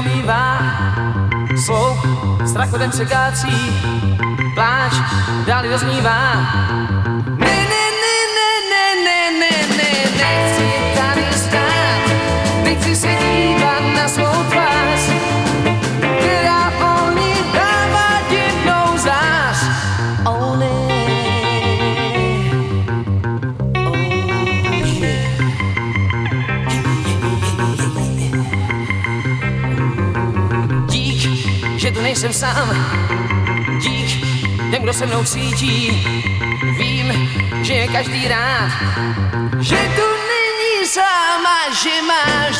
omývá, sloup strachodem překácí, pláč dál rozmívá. Nejsem sám. Dík těm, kdo se mnou cítí. Vím, že je každý rád. Že tu není sám a že máš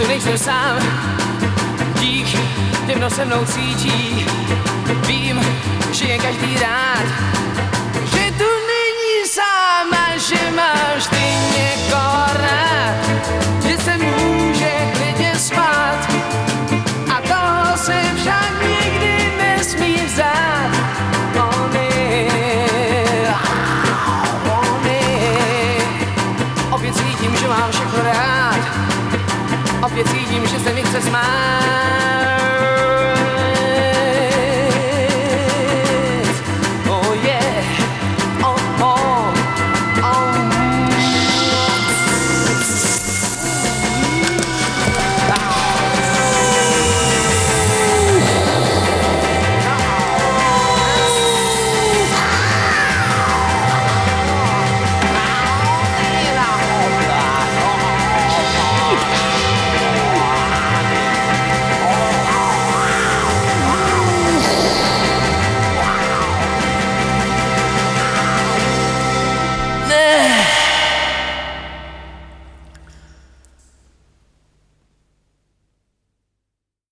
tu nejsem sám. Dík těm, kdo se mnou cítí. Vím, že je každý rád. things that makes us smile.